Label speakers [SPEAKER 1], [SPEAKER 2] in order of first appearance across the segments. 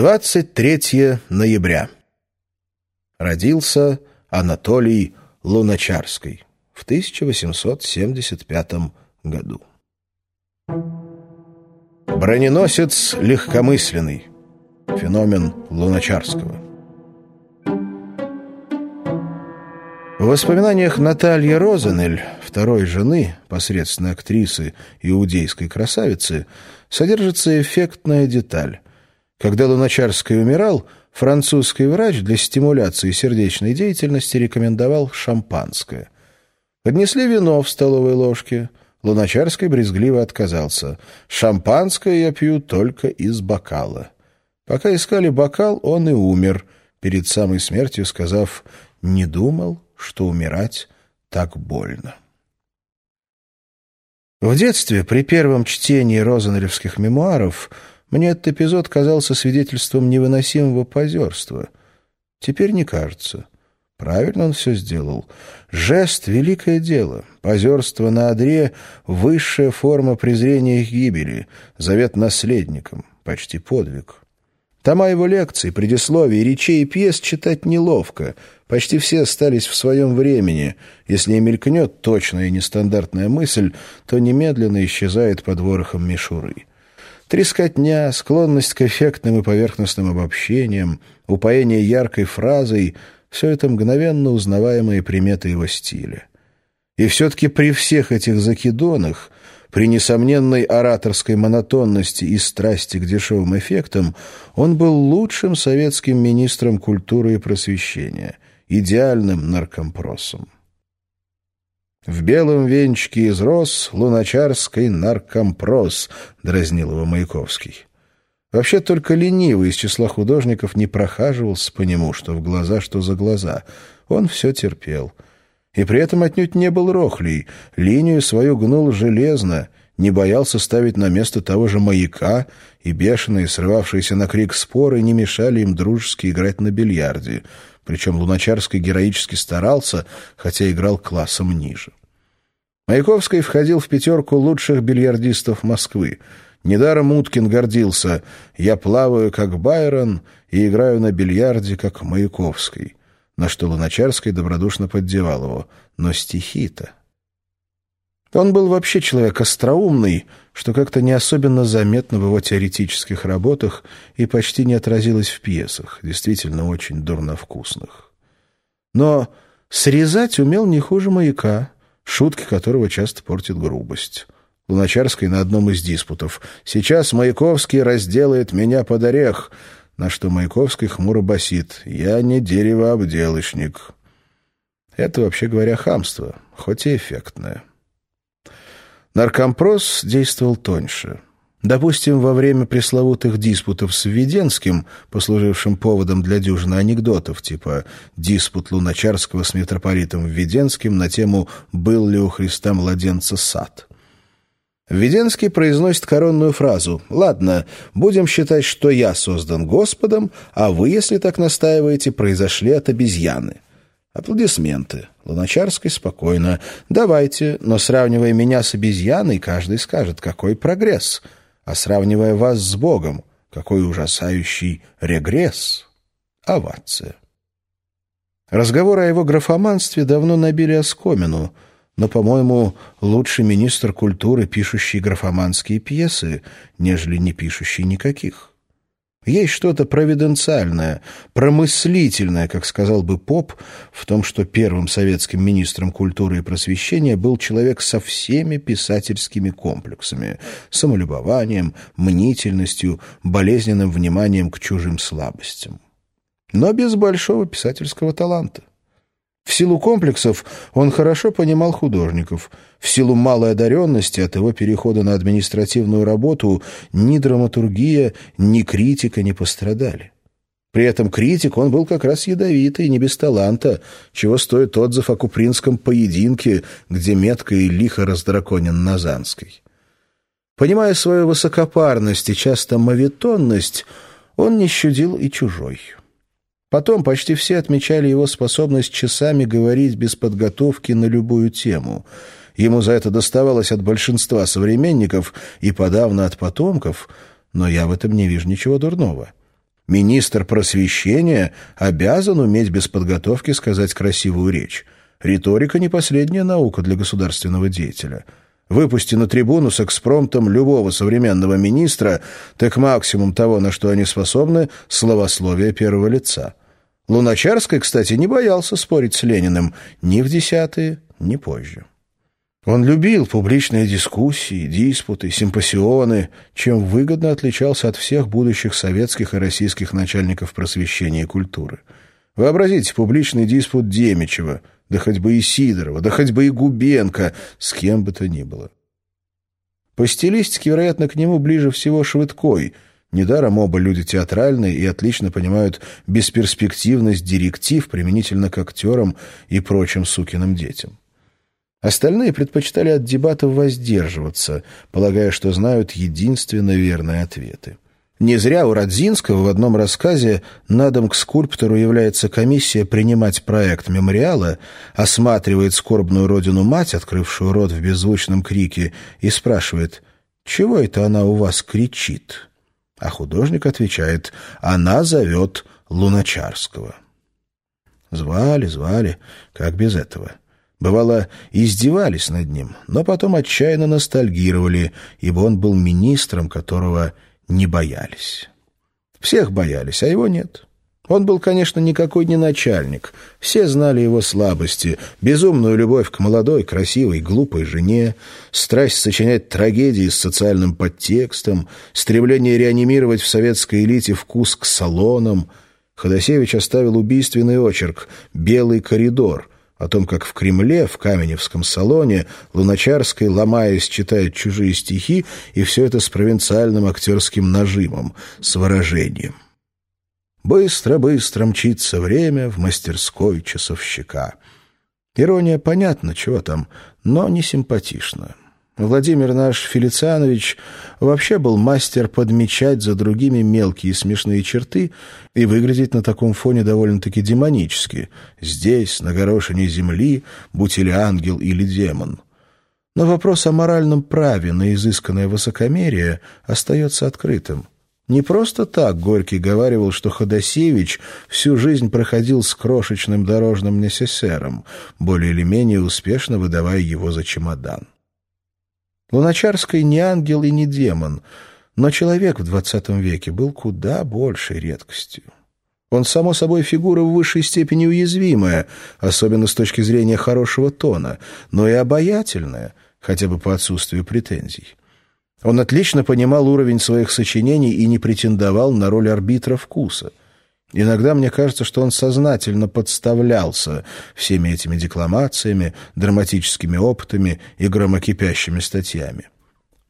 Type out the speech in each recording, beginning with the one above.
[SPEAKER 1] 23 ноября. Родился Анатолий Луначарский в 1875 году. Броненосец легкомысленный. Феномен Луначарского. В воспоминаниях Натальи Розенель, второй жены, посредственной актрисы иудейской красавицы, содержится эффектная деталь – когда Луначарский умирал, французский врач для стимуляции сердечной деятельности рекомендовал шампанское. Поднесли вино в столовой ложке. Луначарский брезгливо отказался. «Шампанское я пью только из бокала». Пока искали бокал, он и умер, перед самой смертью сказав «не думал, что умирать так больно». В детстве, при первом чтении розенеревских мемуаров, мне этот эпизод казался свидетельством невыносимого позерства. Теперь не кажется. Правильно он все сделал. Жест — великое дело. Позерство на одре — высшая форма презрения их гибели, завет наследникам, почти подвиг. Тома его лекций, предисловий, речей и пьес читать неловко. Почти все остались в своем времени. Если и мелькнет точная и нестандартная мысль, то немедленно исчезает под ворохом мишуры. Трескотня, склонность к эффектным и поверхностным обобщениям, упоение яркой фразой — все это мгновенно узнаваемые приметы его стиля. И все-таки при всех этих закидонах, при несомненной ораторской монотонности и страсти к дешевым эффектам, он был лучшим советским министром культуры и просвещения, идеальным наркомпросом. В белом венчике из роз наркомпрос, дразнил его Маяковский. Вообще только ленивый из числа художников не прохаживался по нему, что в глаза, что за глаза. Он все терпел. И при этом отнюдь не был рохлей, линию свою гнул железно, не боялся ставить на место того же маяка, и бешеные, срывавшиеся на крик споры не мешали им дружески играть на бильярде — причем Луначарский героически старался, хотя играл классом ниже. Маяковский входил в пятерку лучших бильярдистов Москвы. Недаром Уткин гордился «Я плаваю, как Байрон, и играю на бильярде, как Маяковский», на что Луначарский добродушно поддевал его. «Но стихи-то...» Он был вообще человек остроумный, что как-то не особенно заметно в его теоретических работах и почти не отразилось в пьесах, действительно очень дурновкусных. Но срезать умел не хуже маяка, шутки которого часто портит грубость. Луначарский на одном из диспутов. «Сейчас Маяковский разделает меня под орех», на что Маяковский хмуро басит. «Я не деревообделочник». Это, вообще говоря, хамство, хоть и эффектное. Наркомпрос действовал тоньше. Допустим, во время пресловутых диспутов с Введенским, послужившим поводом для дюжины анекдотов, типа «диспут Луначарского с митрополитом Введенским на тему «Был ли у Христа младенца сад?». Введенский произносит коронную фразу «Ладно, будем считать, что я создан Господом, а вы, если так настаиваете, произошли от обезьяны». Аплодисменты. Луначарский спокойно. «Давайте, но сравнивая меня с обезьяной, каждый скажет, какой прогресс. А сравнивая вас с Богом, какой ужасающий регресс». Овация. Разговоры о его графоманстве давно набили оскомину, но, по-моему, лучший министр культуры, пишущий графоманские пьесы, нежели не пишущий никаких. Есть что-то провиденциальное, промыслительное, как сказал бы Поп, в том, что первым советским министром культуры и просвещения был человек со всеми писательскими комплексами, самолюбованием, мнительностью, болезненным вниманием к чужим слабостям. Но без большого писательского таланта. В силу комплексов он хорошо понимал художников. В силу малой одаренности от его перехода на административную работу ни драматургия, ни критика не пострадали. При этом критик он был как раз ядовитый, не без таланта, чего стоит отзыв о купринском поединке, где метко и лихо раздраконен Назанской. Понимая свою высокопарность и часто мавитонность, он не щадил и чужой. Потом почти все отмечали его способность часами говорить без подготовки на любую тему. Ему за это доставалось от большинства современников и подавно от потомков, но я в этом не вижу ничего дурного. Министр просвещения обязан уметь без подготовки сказать красивую речь. Риторика не последняя наука для государственного деятеля. Выпусти на трибуну с экспромтом любого современного министра, так максимум того, на что они способны, словословие первого лица. Луначарский, кстати, не боялся спорить с Лениным ни в десятые, ни позже. Он любил публичные дискуссии, диспуты, симпосионы, чем выгодно отличался от всех будущих советских и российских начальников просвещения и культуры. Вообразите публичный диспут Демичева, да хоть бы и Сидорова, да хоть бы и Губенко, с кем бы то ни было. По стилистике, вероятно, к нему ближе всего Швыдкой. Недаром оба люди театральные и отлично понимают бесперспективность директив применительно к актерам и прочим сукиным детям. Остальные предпочитали от дебатов воздерживаться, полагая, что знают единственно верные ответы. Не зря у Радзинского в одном рассказе на дом к скульптору является комиссия принимать проект мемориала, осматривает скорбную родину мать, открывшую рот в беззвучном крике, и спрашивает «Чего это она у вас кричит?» А художник отвечает «Она зовет Луначарского». Звали, звали, как без этого. Бывало, издевались над ним, но потом отчаянно ностальгировали, ибо он был министром, которого не боялись. Всех боялись, а его нет. Он был, конечно, никакой не начальник. Все знали его слабости, безумную любовь к молодой, красивой, глупой жене, страсть сочинять трагедии с социальным подтекстом, стремление реанимировать в советской элите вкус к салонам. Ходосевич оставил убийственный очерк «Белый коридор», о том, как в Кремле, в Каменевском салоне, Луначарский, ломаясь, читает чужие стихи, и все это с провинциальным актерским нажимом, с выражением. Быстро-быстро мчится время в мастерской часовщика. Ирония понятна, чего там, но не симпатична. Владимир наш Фелицианович вообще был мастер подмечать за другими мелкие смешные черты и выглядеть на таком фоне довольно-таки демонически. Здесь, на горошине земли, будь или ангел, или демон. Но вопрос о моральном праве на изысканное высокомерие остается открытым. Не просто так Горький говаривал, что Ходосевич всю жизнь проходил с крошечным дорожным несесером, более или менее успешно выдавая его за чемодан. Луначарский не ангел и не демон, но человек в XX веке был куда большей редкостью. Он, само собой, фигура в высшей степени уязвимая, особенно с точки зрения хорошего тона, но и обаятельная, хотя бы по отсутствию претензий. Он отлично понимал уровень своих сочинений и не претендовал на роль арбитра вкуса. Иногда мне кажется, что он сознательно подставлялся всеми этими декламациями, драматическими опытами и громокипящими статьями.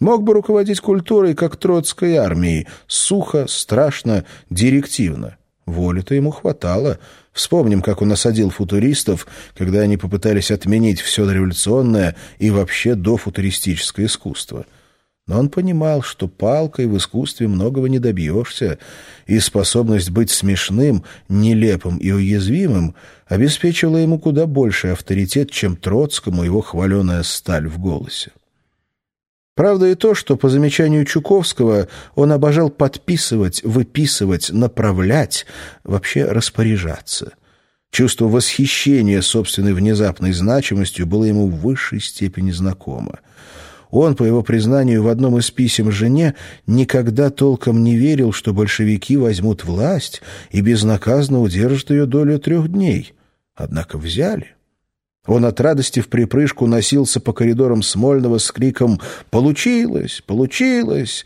[SPEAKER 1] Мог бы руководить культурой, как Троцкой армией, сухо, страшно, директивно. Воли-то ему хватало. Вспомним, как он осадил футуристов, когда они попытались отменить все дореволюционное и вообще дофутуристическое искусство — но он понимал, что палкой в искусстве многого не добьешься, и способность быть смешным, нелепым и уязвимым обеспечивала ему куда больший авторитет, чем Троцкому его хваленая сталь в голосе. Правда и то, что, по замечанию Чуковского, он обожал подписывать, выписывать, направлять, вообще распоряжаться. Чувство восхищения собственной внезапной значимостью было ему в высшей степени знакомо. Он, по его признанию в одном из писем жене, никогда толком не верил, что большевики возьмут власть и безнаказанно удержат ее долю трех дней. Однако взяли. Он от радости в припрыжку носился по коридорам Смольного с криком «Получилось! Получилось!»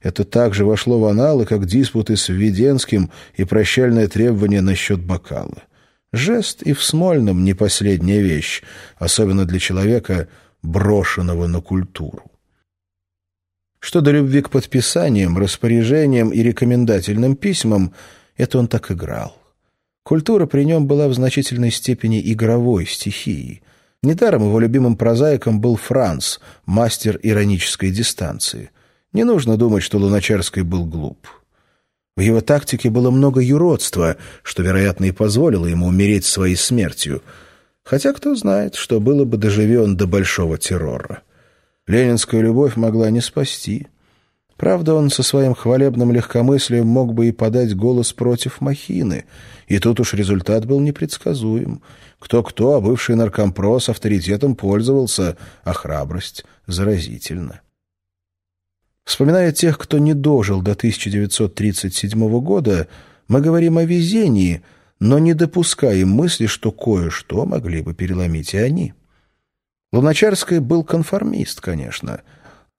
[SPEAKER 1] Это также вошло в аналы, как диспуты с Введенским и прощальное требование насчет бокала. Жест и в Смольном не последняя вещь, особенно для человека — брошенного на культуру. Что до любви к подписаниям, распоряжениям и рекомендательным письмам, это он так играл. Культура при нем была в значительной степени игровой стихией. Недаром его любимым прозаиком был Франц, мастер иронической дистанции. Не нужно думать, что Луначарский был глуп. В его тактике было много юродства, что, вероятно, и позволило ему умереть своей смертью — Хотя кто знает, что было бы, доживи он до большого террора. Ленинская любовь могла не спасти. Правда, он со своим хвалебным легкомыслием мог бы и подать голос против махины, и тут уж результат был непредсказуем. Кто-кто, а бывший наркомпрос авторитетом пользовался, а храбрость заразительна. Вспоминая тех, кто не дожил до 1937 года, мы говорим о везении, но не допускаем мысли, что кое-что могли бы переломить и они. Луначарский был конформист, конечно,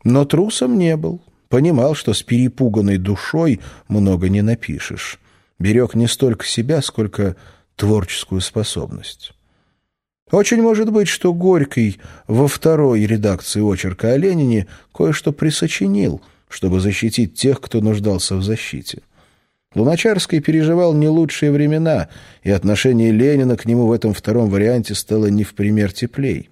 [SPEAKER 1] но трусом не был. Понимал, что с перепуганной душой много не напишешь. Берег не столько себя, сколько творческую способность. Очень может быть, что Горький во второй редакции очерка о Ленине кое-что присочинил, чтобы защитить тех, кто нуждался в защите. Луначарский переживал не лучшие времена, и отношение Ленина к нему в этом втором варианте стало не в пример теплей.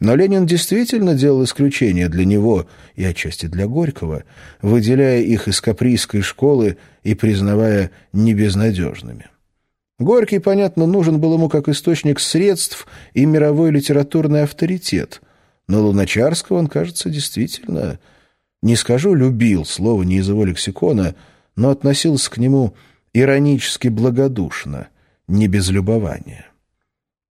[SPEAKER 1] Но Ленин действительно делал исключение для него и отчасти для Горького, выделяя их из каприйской школы и признавая небезнадежными. Горький, понятно, нужен был ему как источник средств и мировой литературный авторитет, но Луначарского он, кажется, действительно, не скажу «любил», слово не из его лексикона, но относился к нему иронически благодушно, не без любования.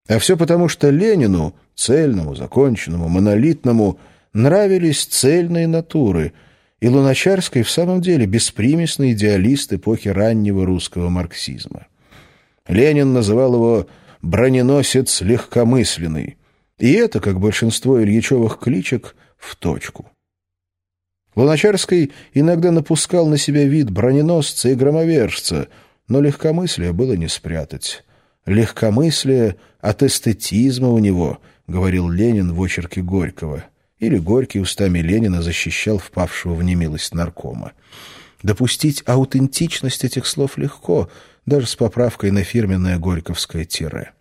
[SPEAKER 1] А все потому, что Ленину, цельному, законченному, монолитному, нравились цельные натуры, и Луначарский в самом деле беспримесный идеалист эпохи раннего русского марксизма. Ленин называл его «броненосец легкомысленный», и это, как большинство Ильичевых кличек, в точку. Луначарский иногда напускал на себя вид броненосца и громовержца, но легкомыслие было не спрятать. Легкомыслие от эстетизма у него, говорил Ленин в очерке Горького. Или Горький устами Ленина защищал впавшего в немилость наркома. Допустить аутентичность этих слов легко, даже с поправкой на фирменное горьковское тире.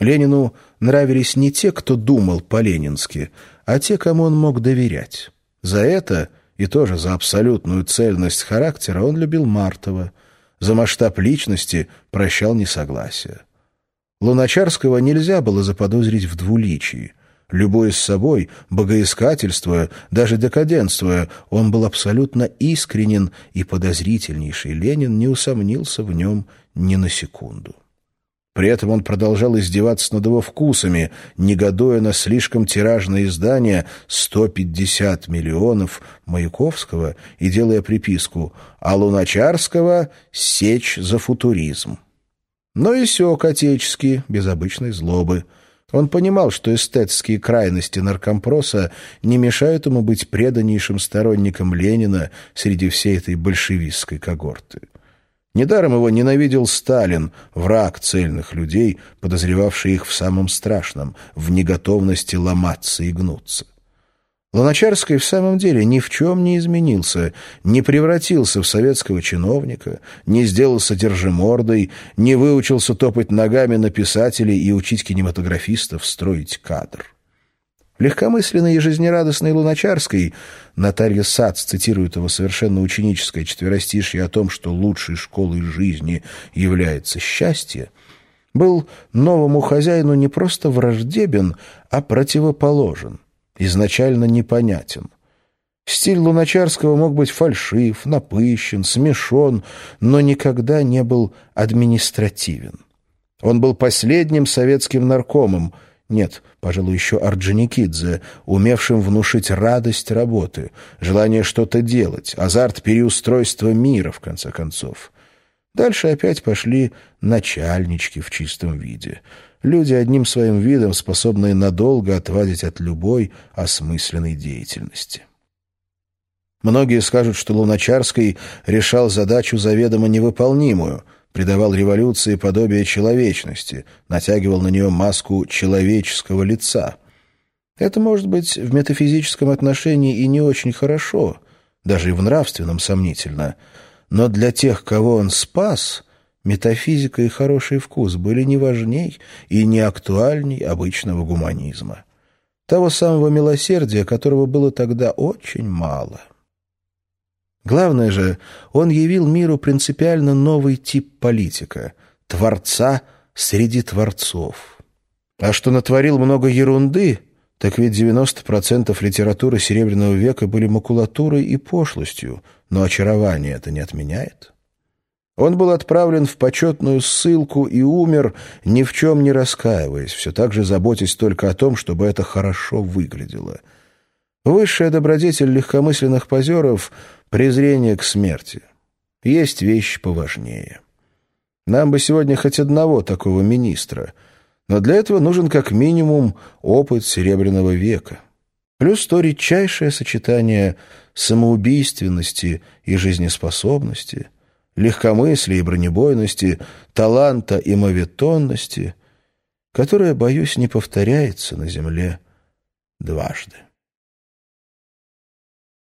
[SPEAKER 1] Ленину нравились не те, кто думал по-ленински, а те, кому он мог доверять. За это, и тоже за абсолютную цельность характера, он любил Мартова — за масштаб личности прощал несогласие. Луначарского нельзя было заподозрить в двуличии. Любой с собой, богоискательствуя, даже декаденствуя, он был абсолютно искренен, и подозрительнейший Ленин не усомнился в нем ни на секунду. При этом он продолжал издеваться над его вкусами, негодуя на слишком тиражное издание 150 миллионов Маяковского и делая приписку «А Луначарского сечь за футуризм». Но и сёк отечески, без обычной злобы. Он понимал, что эстетские крайности наркомпроса не мешают ему быть преданнейшим сторонником Ленина среди всей этой большевистской когорты. Недаром его ненавидел Сталин, враг цельных людей, подозревавший их в самом страшном, в неготовности ломаться и гнуться. Луначарский в самом деле ни в чем не изменился, не превратился в советского чиновника, не сделался держимордой, не выучился топать ногами на писателей и учить кинематографистов строить кадр. Легкомысленной и жизнерадостной Луначарской Наталья Сац цитирует его совершенно ученическое четверостишье о том, что лучшей школой жизни является счастье, был новому хозяину не просто враждебен, а противоположен, изначально непонятен. Стиль Луначарского мог быть фальшив, напыщен, смешон, но никогда не был административен. Он был последним советским наркомом — нет, пожалуй, еще Орджоникидзе, умевшим внушить радость работы, желание что-то делать, азарт переустройства мира, в конце концов. Дальше опять пошли начальнички в чистом виде. Люди одним своим видом, способные надолго отвадить от любой осмысленной деятельности. Многие скажут, что Луначарский решал задачу заведомо невыполнимую — придавал революции подобие человечности, натягивал на нее маску человеческого лица. Это может быть в метафизическом отношении и не очень хорошо, даже и в нравственном сомнительно, но для тех, кого он спас, метафизика и хороший вкус были не важней и не актуальней обычного гуманизма. Того самого милосердия, которого было тогда очень мало. Главное же, он явил миру принципиально новый тип политика — творца среди творцов. А что натворил много ерунды, Так ведь 90% литературы Серебряного века были макулатурой и пошлостью, но очарование это не отменяет. Он был отправлен в почетную ссылку и умер, ни в чем не раскаиваясь, все так же заботясь только о том, чтобы это хорошо выглядело. Высшая добродетель легкомысленных позеров — презрение к смерти. Есть вещь поважнее. Нам бы сегодня хоть одного такого министра, но для этого нужен как минимум опыт Серебряного века. Плюс то редчайшее сочетание самоубийственности и жизнеспособности — легкомыслия и бронебойности, таланта и моветонности, которая, боюсь, не повторяется на земле дважды.